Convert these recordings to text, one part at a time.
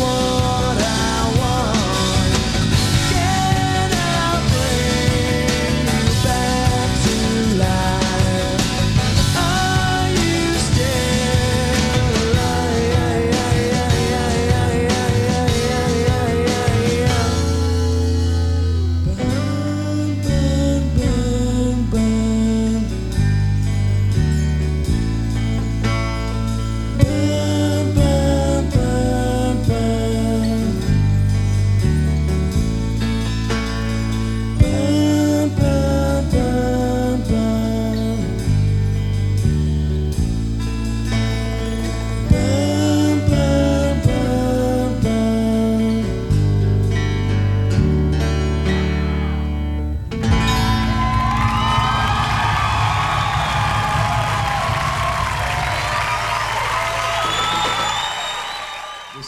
one.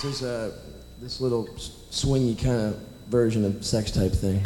This is a this little swingy kind of version of sex type thing.